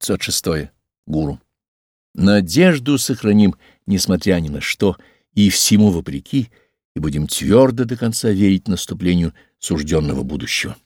506. Гуру. Надежду сохраним, несмотря ни на что, и всему вопреки, и будем твердо до конца верить наступлению сужденного будущего.